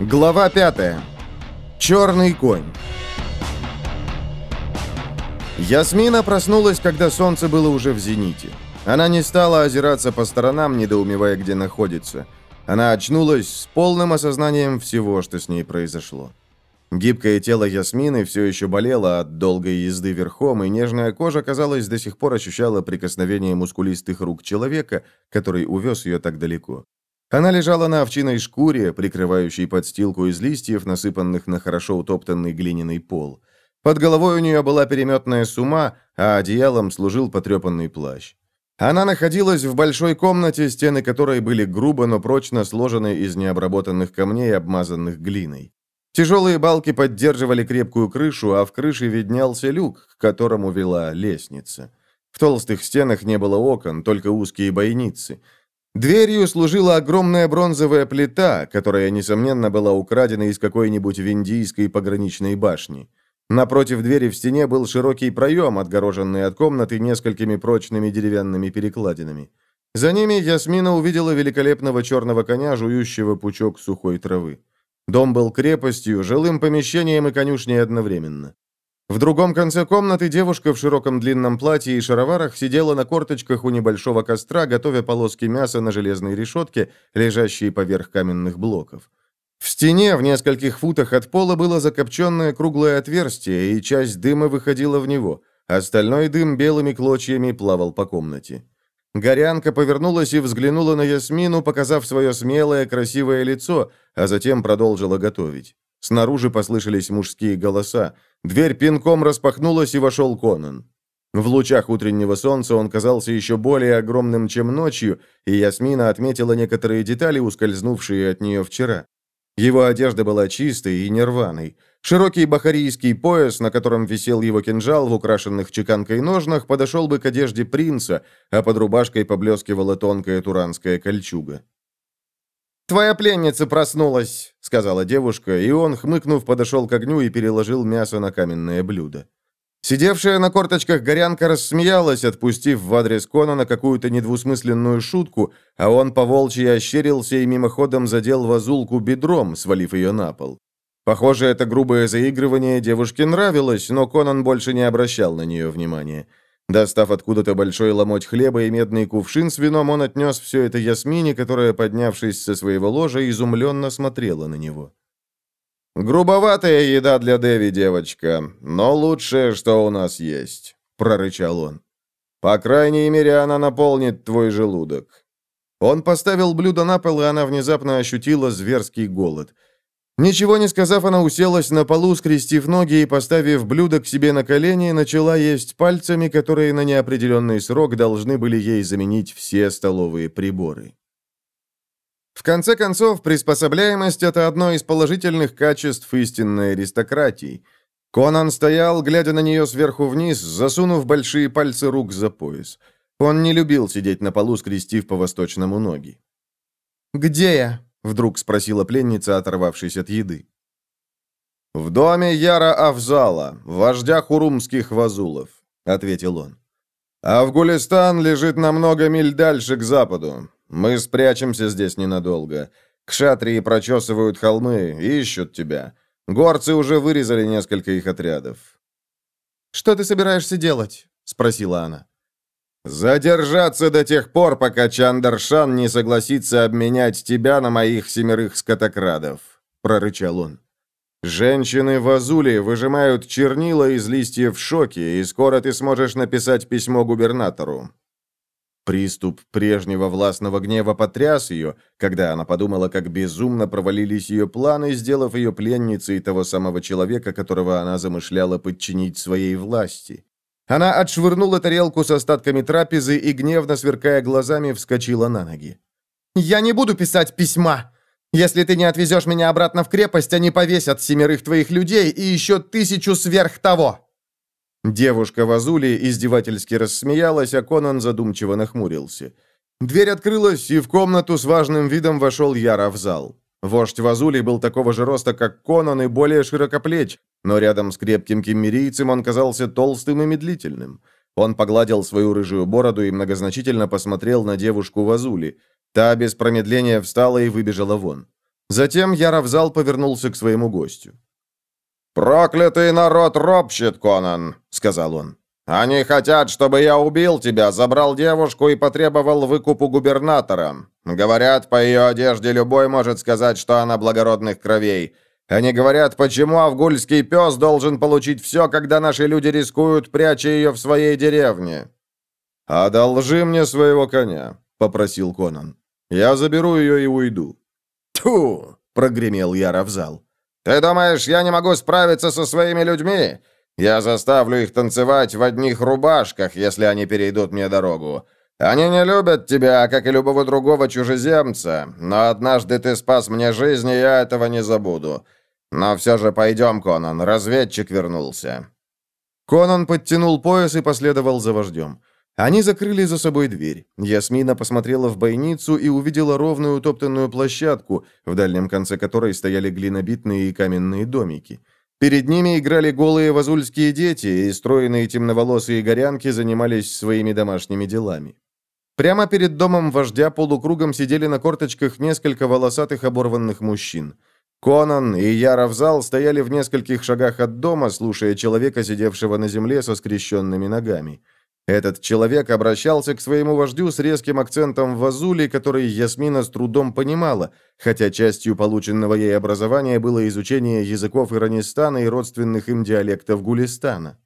Глава 5. Черный конь. Ясмина проснулась, когда солнце было уже в зените. Она не стала озираться по сторонам, недоумевая, где находится. Она очнулась с полным осознанием всего, что с ней произошло. Гибкое тело Ясмины все еще болело от долгой езды верхом, и нежная кожа, казалось, до сих пор ощущала прикосновение мускулистых рук человека, который увез ее так далеко. Она лежала на овчиной шкуре, прикрывающей подстилку из листьев, насыпанных на хорошо утоптанный глиняный пол. Под головой у нее была переметная сума, а одеялом служил потрепанный плащ. Она находилась в большой комнате, стены которой были грубо, но прочно сложены из необработанных камней, обмазанных глиной. Тяжелые балки поддерживали крепкую крышу, а в крыше виднелся люк, к которому вела лестница. В толстых стенах не было окон, только узкие бойницы – Дверью служила огромная бронзовая плита, которая, несомненно, была украдена из какой-нибудь виндийской пограничной башни. Напротив двери в стене был широкий проем, отгороженный от комнаты несколькими прочными деревянными перекладинами. За ними Ясмина увидела великолепного черного коня, жующего пучок сухой травы. Дом был крепостью, жилым помещением и конюшней одновременно. В другом конце комнаты девушка в широком длинном платье и шароварах сидела на корточках у небольшого костра, готовя полоски мяса на железной решетке, лежащей поверх каменных блоков. В стене в нескольких футах от пола было закопченное круглое отверстие, и часть дыма выходила в него. Остальной дым белыми клочьями плавал по комнате. Горянка повернулась и взглянула на Ясмину, показав свое смелое, красивое лицо, а затем продолжила готовить. Снаружи послышались мужские голоса. Дверь пинком распахнулась, и вошел Конан. В лучах утреннего солнца он казался еще более огромным, чем ночью, и Ясмина отметила некоторые детали, ускользнувшие от нее вчера. Его одежда была чистой и нерваной. Широкий бахарийский пояс, на котором висел его кинжал в украшенных чеканкой ножнах, подошел бы к одежде принца, а под рубашкой поблескивала тонкая туранская кольчуга. «Твоя пленница проснулась», — сказала девушка, и он, хмыкнув, подошел к огню и переложил мясо на каменное блюдо. Сидевшая на корточках горянка рассмеялась, отпустив в адрес Конана какую-то недвусмысленную шутку, а он по волчьи ощерился и мимоходом задел вазулку бедром, свалив ее на пол. Похоже, это грубое заигрывание девушке нравилось, но Конан больше не обращал на нее внимания. Достав откуда-то большой ломоть хлеба и медный кувшин с вином, он отнес все это Ясмине, которая, поднявшись со своего ложа, изумленно смотрела на него. «Грубоватая еда для Дэви, девочка, но лучшее, что у нас есть», — прорычал он. «По крайней мере, она наполнит твой желудок». Он поставил блюдо на пол, и она внезапно ощутила зверский голод — Ничего не сказав, она уселась на полу, скрестив ноги и, поставив блюдо к себе на колени, начала есть пальцами, которые на неопределенный срок должны были ей заменить все столовые приборы. В конце концов, приспособляемость – это одно из положительных качеств истинной аристократии. Конан стоял, глядя на нее сверху вниз, засунув большие пальцы рук за пояс. Он не любил сидеть на полу, скрестив по-восточному ноги. «Где я?» Вдруг спросила пленница, оторвавшись от еды. «В доме Яра Авзала, вождя хурумских вазулов», — ответил он. «Авгулистан лежит на много миль дальше, к западу. Мы спрячемся здесь ненадолго. Кшатрии прочесывают холмы, ищут тебя. Горцы уже вырезали несколько их отрядов». «Что ты собираешься делать?» — спросила она. «Задержаться до тех пор, пока Чандаршан не согласится обменять тебя на моих семерых скотокрадов», — прорычал он. «Женщины в Азуле выжимают чернила из листьев в шоке, и скоро ты сможешь написать письмо губернатору». Приступ прежнего властного гнева потряс ее, когда она подумала, как безумно провалились ее планы, сделав ее пленницей того самого человека, которого она замышляла подчинить своей власти. Она отшвырнула тарелку с остатками трапезы и, гневно сверкая глазами, вскочила на ноги. «Я не буду писать письма! Если ты не отвезешь меня обратно в крепость, они повесят семерых твоих людей и еще тысячу сверх того!» Девушка в Азуле издевательски рассмеялась, а Конан задумчиво нахмурился. Дверь открылась, и в комнату с важным видом вошел Яра в зал. Вождь Вазули был такого же роста, как Конан, и более широкоплеч, но рядом с крепким киммерийцем он казался толстым и медлительным. Он погладил свою рыжую бороду и многозначительно посмотрел на девушку Вазули. Та без промедления встала и выбежала вон. Затем Яровзал повернулся к своему гостю. «Проклятый народ ропщет, Конан», — сказал он. «Они хотят, чтобы я убил тебя, забрал девушку и потребовал выкупу губернатора. Говорят, по ее одежде любой может сказать, что она благородных кровей. Они говорят, почему авгульский пес должен получить все, когда наши люди рискуют, пряча ее в своей деревне». «Одолжи мне своего коня», — попросил Конан. «Я заберу ее и уйду». «Тьфу!» — прогремел Яра в зал. «Ты думаешь, я не могу справиться со своими людьми? Я заставлю их танцевать в одних рубашках, если они перейдут мне дорогу. Они не любят тебя, как и любого другого чужеземца, но однажды ты спас мне жизнь, и я этого не забуду. Но все же пойдем, Конан, разведчик вернулся». Конан подтянул пояс и последовал за вождем. Они закрыли за собой дверь. Ясмина посмотрела в бойницу и увидела ровную утоптанную площадку, в дальнем конце которой стояли глинобитные и каменные домики. Перед ними играли голые вазульские дети, и стройные темноволосые горянки занимались своими домашними делами. Прямо перед домом вождя полукругом сидели на корточках несколько волосатых оборванных мужчин. Конан и Яровзал стояли в нескольких шагах от дома, слушая человека, сидевшего на земле со скрещенными ногами. Этот человек обращался к своему вождю с резким акцентом в азуле, который Ясмина с трудом понимала, хотя частью полученного ей образования было изучение языков Иранистана и родственных им диалектов Гулистана.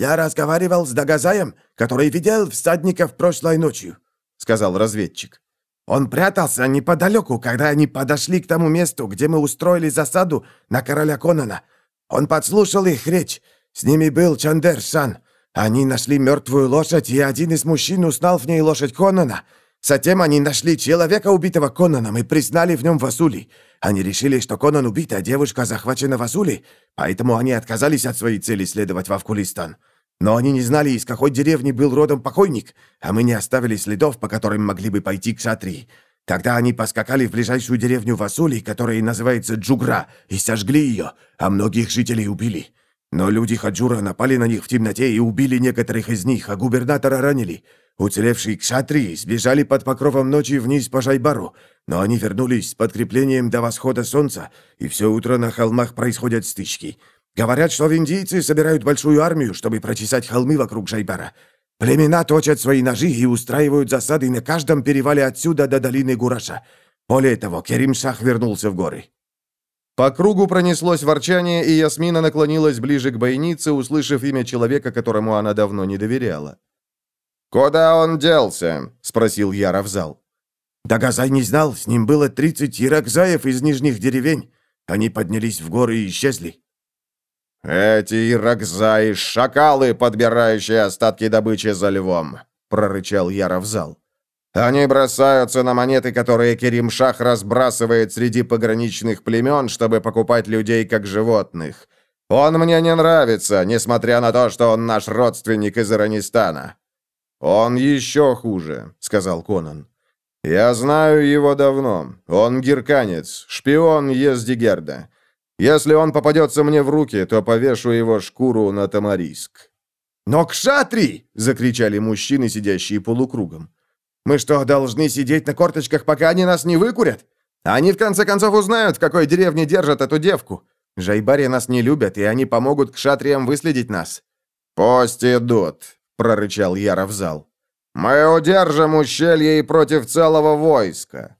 «Я разговаривал с Дагазаем, который видел всадников прошлой ночью», — сказал разведчик. «Он прятался неподалеку, когда они подошли к тому месту, где мы устроили засаду на короля Конана. Он подслушал их речь. С ними был Чандер-сан». Они нашли мертвую лошадь, и один из мужчин узнал в ней лошадь Конана. Затем они нашли человека, убитого Конаном, и признали в нем Васули. Они решили, что Конан убит, а девушка захвачена Васули, поэтому они отказались от своей цели следовать в Авкулистан. Но они не знали, из какой деревни был родом покойник, а мы не оставили следов, по которым могли бы пойти к Шатри. Тогда они поскакали в ближайшую деревню Васули, которая называется Джугра, и сожгли ее, а многих жителей убили. Но люди Хаджура напали на них в темноте и убили некоторых из них, а губернатора ранили. Уцелевшие кшатри сбежали под покровом ночи вниз по Жайбару, но они вернулись с подкреплением до восхода солнца, и все утро на холмах происходят стычки. Говорят, что индийцы собирают большую армию, чтобы прочесать холмы вокруг Жайбара. Племена точат свои ножи и устраивают засады на каждом перевале отсюда до долины Гураша. Более того, Керим-Шах вернулся в горы. По кругу пронеслось ворчание, и Ясмина наклонилась ближе к бойнице, услышав имя человека, которому она давно не доверяла. «Куда он делся?» — спросил Яра в зал. «Дагазай не знал, с ним было тридцать иракзаев из нижних деревень. Они поднялись в горы и исчезли». «Эти иракзаи — шакалы, подбирающие остатки добычи за львом», — прорычал Яра в зал. Они бросаются на монеты, которые Керим-Шах разбрасывает среди пограничных племен, чтобы покупать людей как животных. Он мне не нравится, несмотря на то, что он наш родственник из Иранистана». «Он еще хуже», — сказал Конан. «Я знаю его давно. Он гирканец, шпион Ездигерда. Если он попадется мне в руки, то повешу его шкуру на Тамариск». «Но кшатри!» — закричали мужчины, сидящие полукругом. Мы что, должны сидеть на корточках, пока они нас не выкурят? Они в конце концов узнают, в какой деревне держат эту девку. Жайбари нас не любят, и они помогут к шатриям выследить нас». «Пусть идут», — прорычал Яра в зал. «Мы удержим ущелье и против целого войска».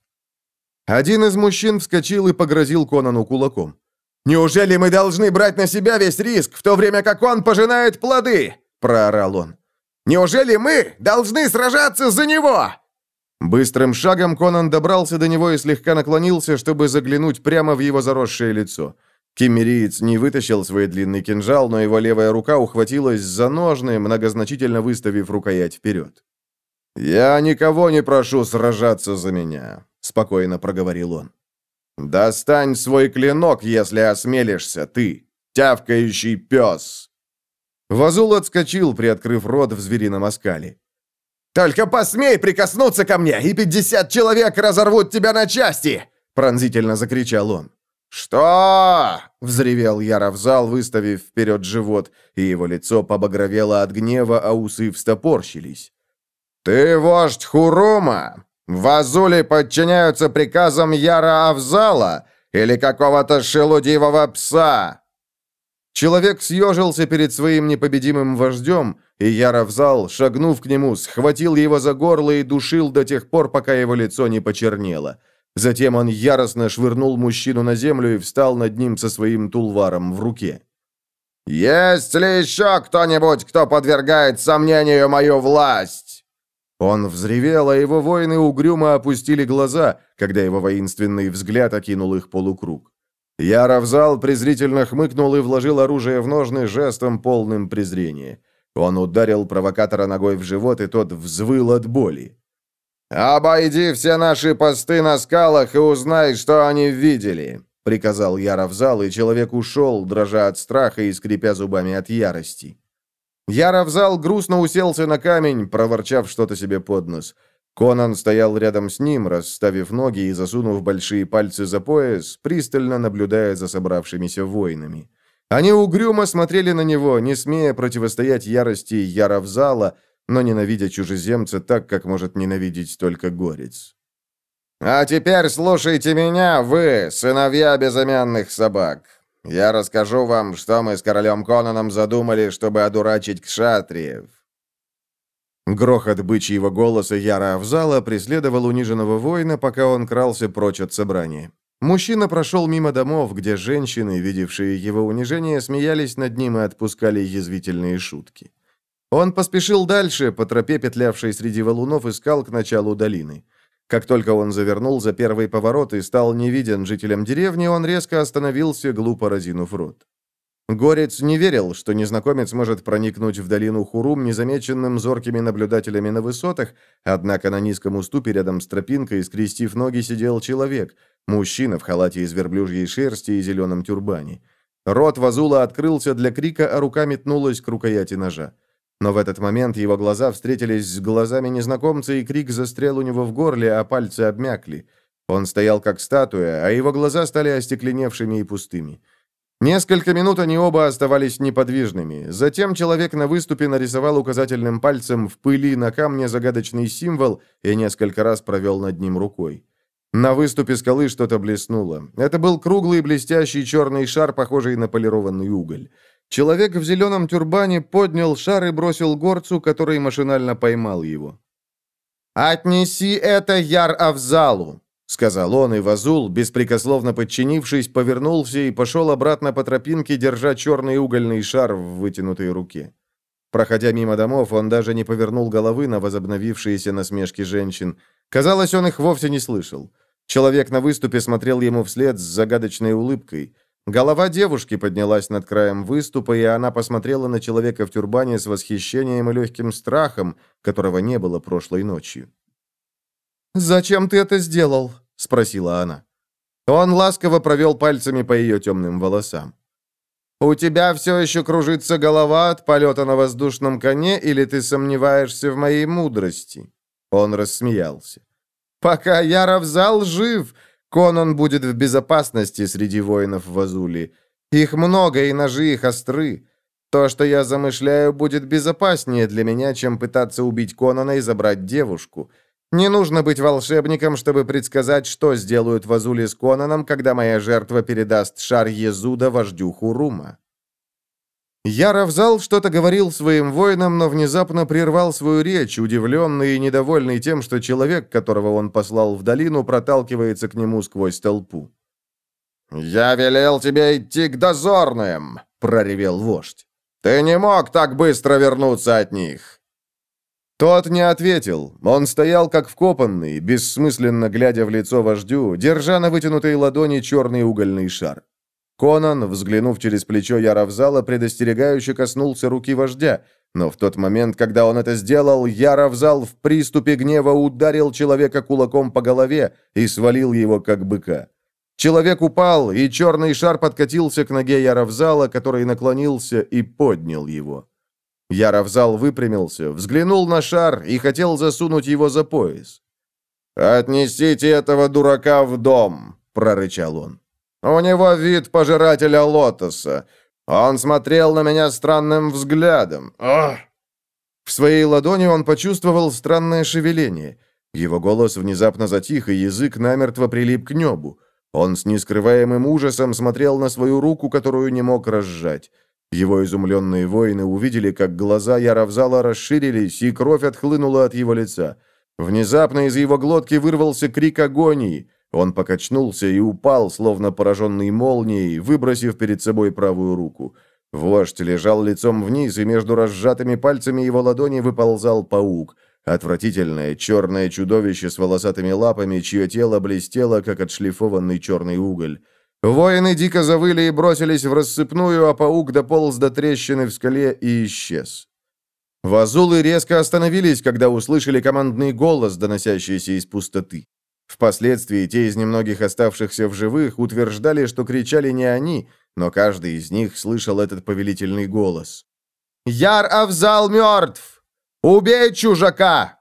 Один из мужчин вскочил и погрозил Конану кулаком. «Неужели мы должны брать на себя весь риск, в то время как он пожинает плоды?» — проорал он. Неужели мы должны сражаться за него?» Быстрым шагом Конан добрался до него и слегка наклонился, чтобы заглянуть прямо в его заросшее лицо. Киммериец не вытащил свой длинный кинжал, но его левая рука ухватилась за ножны, многозначительно выставив рукоять вперед. «Я никого не прошу сражаться за меня», — спокойно проговорил он. «Достань свой клинок, если осмелишься, ты, тявкающий пес!» Вазул отскочил, приоткрыв рот в зверином оскале. «Только посмей прикоснуться ко мне, и пятьдесят человек разорвут тебя на части!» Пронзительно закричал он. «Что?» — взревел Яра в зал, выставив вперед живот, и его лицо побагровело от гнева, а усы встопорщились. «Ты вождь Хурума? Вазули подчиняются приказам Яра Авзала или какого-то шелудивого пса?» Человек съежился перед своим непобедимым вождем, и Яровзал, шагнув к нему, схватил его за горло и душил до тех пор, пока его лицо не почернело. Затем он яростно швырнул мужчину на землю и встал над ним со своим тулваром в руке. «Есть ли еще кто-нибудь, кто подвергает сомнению мою власть?» Он взревел, а его воины угрюмо опустили глаза, когда его воинственный взгляд окинул их полукруг. Яровзал презрительно хмыкнул и вложил оружие в ножны жестом полным презрения. Он ударил провокатора ногой в живот, и тот взвыл от боли. «Обойди все наши посты на скалах и узнай, что они видели», — приказал Яровзал, и человек ушел, дрожа от страха и скрипя зубами от ярости. Яровзал грустно уселся на камень, проворчав что-то себе под нос. Конан стоял рядом с ним, расставив ноги и засунув большие пальцы за пояс, пристально наблюдая за собравшимися воинами. Они угрюмо смотрели на него, не смея противостоять ярости Яровзала, но ненавидя чужеземца так, как может ненавидеть только горец. «А теперь слушайте меня, вы, сыновья безымянных собак. Я расскажу вам, что мы с королем Конаном задумали, чтобы одурачить кшатриев». Грохот бычьего голоса Яра Авзала преследовал униженного воина, пока он крался прочь от собрания. Мужчина прошел мимо домов, где женщины, видевшие его унижение, смеялись над ним и отпускали язвительные шутки. Он поспешил дальше, по тропе, петлявшей среди валунов, искал к началу долины. Как только он завернул за первый поворот и стал невиден жителям деревни, он резко остановился, глупо разинув рот. Горец не верил, что незнакомец может проникнуть в долину Хурум незамеченным зоркими наблюдателями на высотах, однако на низком уступе рядом с тропинкой, скрестив ноги, сидел человек, мужчина в халате из верблюжьей шерсти и зеленом тюрбане. Рот Вазула открылся для крика, а рука метнулась к рукояти ножа. Но в этот момент его глаза встретились с глазами незнакомца, и крик застрял у него в горле, а пальцы обмякли. Он стоял как статуя, а его глаза стали остекленевшими и пустыми. Несколько минут они оба оставались неподвижными. Затем человек на выступе нарисовал указательным пальцем в пыли на камне загадочный символ и несколько раз провел над ним рукой. На выступе скалы что-то блеснуло. Это был круглый блестящий черный шар, похожий на полированный уголь. Человек в зеленом тюрбане поднял шар и бросил горцу, который машинально поймал его. «Отнеси это Яр-Авзалу», — сказал он, и Вазул, беспрекословно подчинившись, повернулся и пошел обратно по тропинке, держа черный угольный шар в вытянутой руке. Проходя мимо домов, он даже не повернул головы на возобновившиеся насмешки женщин. Казалось, он их вовсе не слышал. Человек на выступе смотрел ему вслед с загадочной улыбкой. Голова девушки поднялась над краем выступа, и она посмотрела на человека в тюрбане с восхищением и легким страхом, которого не было прошлой ночью. «Зачем ты это сделал?» — спросила она. Он ласково провел пальцами по ее темным волосам. «У тебя все еще кружится голова от полета на воздушном коне, или ты сомневаешься в моей мудрости?» Он рассмеялся. «Пока я Равзал жив, Конан будет в безопасности среди воинов в Азули. Их много, и ножи их остры. То, что я замышляю, будет безопаснее для меня, чем пытаться убить Конана и забрать девушку. Не нужно быть волшебником, чтобы предсказать, что сделают в Азуле с Конаном, когда моя жертва передаст шар Езуда вождю Хурума. Яровзал что-то говорил своим воинам, но внезапно прервал свою речь, удивленный и недовольный тем, что человек, которого он послал в долину, проталкивается к нему сквозь толпу. «Я велел тебе идти к дозорным!» — проревел вождь. «Ты не мог так быстро вернуться от них!» Тот не ответил. Он стоял как вкопанный, бессмысленно глядя в лицо вождю, держа на вытянутой ладони черный угольный шар. Конан, взглянув через плечо Яровзала, предостерегающе коснулся руки вождя, но в тот момент, когда он это сделал, Яровзал в приступе гнева ударил человека кулаком по голове и свалил его, как быка. Человек упал, и черный шар подкатился к ноге Яровзала, который наклонился и поднял его. Яровзал выпрямился, взглянул на шар и хотел засунуть его за пояс. «Отнесите этого дурака в дом», — прорычал он. У него вид пожирателя лотоса. Он смотрел на меня странным взглядом. Ах! В своей ладони он почувствовал странное шевеление. Его голос внезапно затих, и язык намертво прилип к небу. Он с нескрываемым ужасом смотрел на свою руку, которую не мог разжать. Его изумленные воины увидели, как глаза Яровзала расширились, и кровь отхлынула от его лица. Внезапно из его глотки вырвался крик агонии. Он покачнулся и упал, словно пораженный молнией, выбросив перед собой правую руку. Вождь лежал лицом вниз, и между разжатыми пальцами его ладони выползал паук. Отвратительное черное чудовище с волосатыми лапами, чье тело блестело, как отшлифованный черный уголь. Воины дико завыли и бросились в рассыпную, а паук дополз до трещины в скале и исчез. Вазулы резко остановились, когда услышали командный голос, доносящийся из пустоты. Впоследствии те из немногих оставшихся в живых утверждали, что кричали не они, но каждый из них слышал этот повелительный голос. «Яр Авзал мертв! Убей чужака!»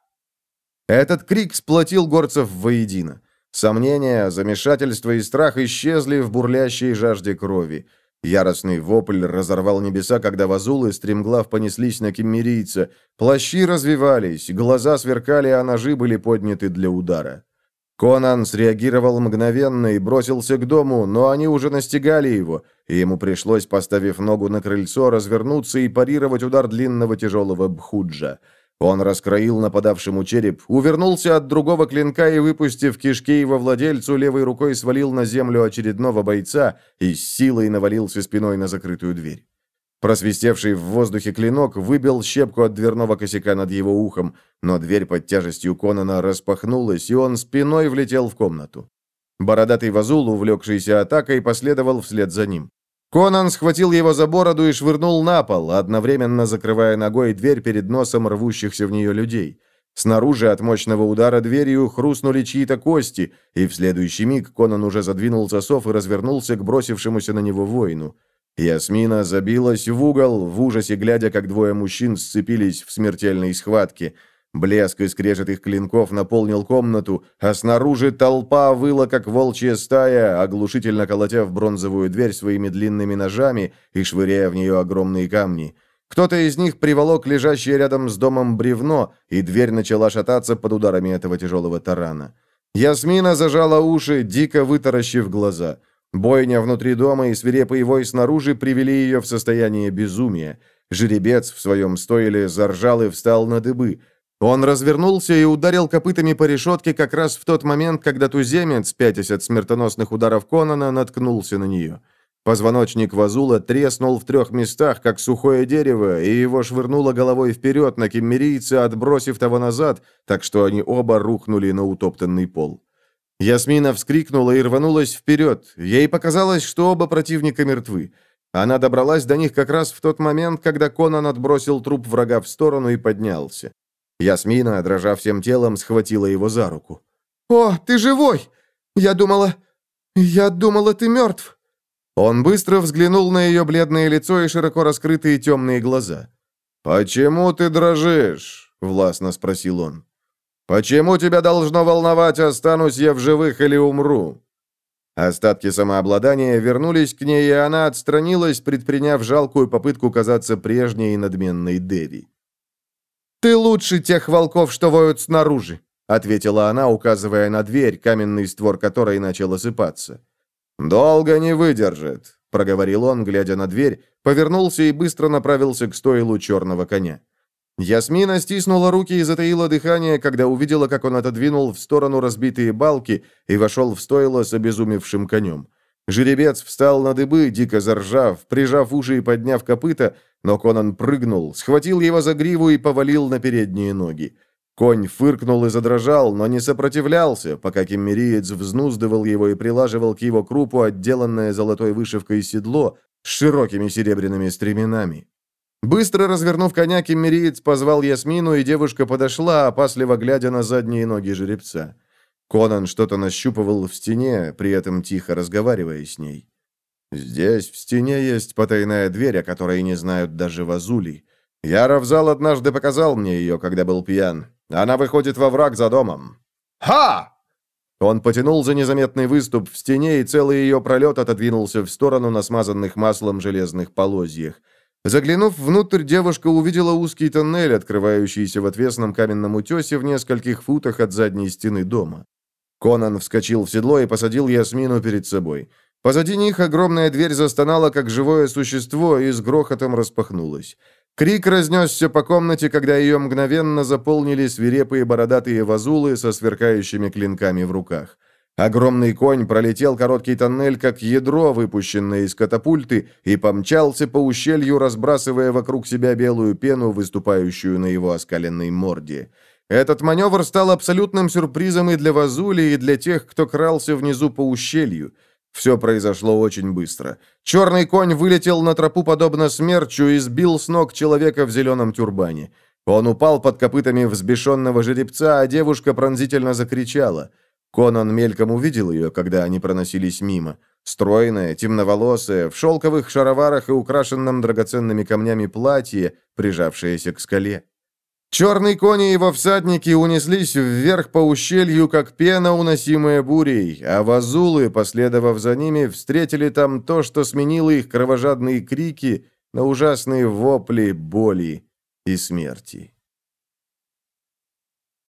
Этот крик сплотил горцев воедино. Сомнения, замешательство и страх исчезли в бурлящей жажде крови. Яростный вопль разорвал небеса, когда вазулы стремглав понеслись на киммерийца. Плащи развивались, глаза сверкали, а ножи были подняты для удара. Конан среагировал мгновенно и бросился к дому, но они уже настигали его, и ему пришлось, поставив ногу на крыльцо, развернуться и парировать удар длинного тяжелого бхуджа. Он раскроил нападавшему череп, увернулся от другого клинка и, выпустив кишки его владельцу, левой рукой свалил на землю очередного бойца и с силой навалился спиной на закрытую дверь. Просвистевший в воздухе клинок выбил щепку от дверного косяка над его ухом, но дверь под тяжестью Конана распахнулась, и он спиной влетел в комнату. Бородатый Вазул, увлекшийся атакой, последовал вслед за ним. Конан схватил его за бороду и швырнул на пол, одновременно закрывая ногой дверь перед носом рвущихся в нее людей. Снаружи от мощного удара дверью хрустнули чьи-то кости, и в следующий миг Конан уже задвинул засов и развернулся к бросившемуся на него воину. Ясмина забилась в угол, в ужасе глядя, как двое мужчин сцепились в смертельной схватке – Блеск и скрежет клинков наполнил комнату, а снаружи толпа выла, как волчья стая, оглушительно колотя в бронзовую дверь своими длинными ножами и швыряя в нее огромные камни. Кто-то из них приволок лежащее рядом с домом бревно, и дверь начала шататься под ударами этого тяжелого тарана. Ясмина зажала уши, дико вытаращив глаза. Бойня внутри дома и свирепый вой снаружи привели ее в состояние безумия. Жеребец в своем стойле заржал и встал на дыбы. Он развернулся и ударил копытами по решетке как раз в тот момент, когда туземец, пятясь от смертоносных ударов Конана, наткнулся на нее. Позвоночник Вазула треснул в трех местах, как сухое дерево, и его швырнуло головой вперед на кеммерийца, отбросив того назад, так что они оба рухнули на утоптанный пол. Ясмина вскрикнула и рванулась вперед. Ей показалось, что оба противника мертвы. Она добралась до них как раз в тот момент, когда Конан отбросил труп врага в сторону и поднялся. Ясмина, дрожа всем телом, схватила его за руку. «О, ты живой! Я думала... Я думала, ты мертв!» Он быстро взглянул на ее бледное лицо и широко раскрытые темные глаза. «Почему ты дрожишь?» — властно спросил он. «Почему тебя должно волновать, останусь я в живых или умру?» Остатки самообладания вернулись к ней, и она отстранилась, предприняв жалкую попытку казаться прежней и надменной Деви. «Ты лучше тех волков, что воют снаружи», — ответила она, указывая на дверь, каменный створ которой начал осыпаться. «Долго не выдержит», — проговорил он, глядя на дверь, повернулся и быстро направился к стойлу черного коня. Ясмина стиснула руки и затаила дыхание, когда увидела, как он отодвинул в сторону разбитые балки и вошел в стойло с обезумевшим конем. Жеребец встал на дыбы, дико заржав, прижав уши и подняв копыта, но Конан прыгнул, схватил его за гриву и повалил на передние ноги. Конь фыркнул и задрожал, но не сопротивлялся, пока кеммериец взнуздывал его и прилаживал к его крупу отделанное золотой вышивкой седло с широкими серебряными стременами. Быстро развернув коня, кеммериец позвал Ясмину, и девушка подошла, опасливо глядя на задние ноги жеребца. Конан что-то нащупывал в стене, при этом тихо разговаривая с ней. Здесь в стене есть потайная дверь, о которой не знают даже вазули. Я Равзал однажды показал мне ее, когда был пьян. Она выходит во враг за домом. Ха! Он потянул за незаметный выступ в стене, и целый ее пролет отодвинулся в сторону на смазанных маслом железных полозьях. Заглянув внутрь, девушка увидела узкий тоннель, открывающийся в отвесном каменном утесе в нескольких футах от задней стены дома. Конан вскочил в седло и посадил Ясмину перед собой. Позади них огромная дверь застонала, как живое существо, и с грохотом распахнулась. Крик разнесся по комнате, когда ее мгновенно заполнили свирепые бородатые вазулы со сверкающими клинками в руках. Огромный конь пролетел короткий тоннель, как ядро, выпущенное из катапульты, и помчался по ущелью, разбрасывая вокруг себя белую пену, выступающую на его оскаленной морде. Этот маневр стал абсолютным сюрпризом и для Вазули, и для тех, кто крался внизу по ущелью. Все произошло очень быстро. Черный конь вылетел на тропу подобно смерчу и сбил с ног человека в зеленом тюрбане. Он упал под копытами взбешенного жеребца, а девушка пронзительно закричала. Конан мельком увидел ее, когда они проносились мимо. Стройная, темноволосая, в шелковых шароварах и украшенном драгоценными камнями платье, прижавшаяся к скале. Черный конь и его всадники унеслись вверх по ущелью, как пена, уносимая бурей, а вазулы, последовав за ними, встретили там то, что сменило их кровожадные крики на ужасные вопли боли и смерти.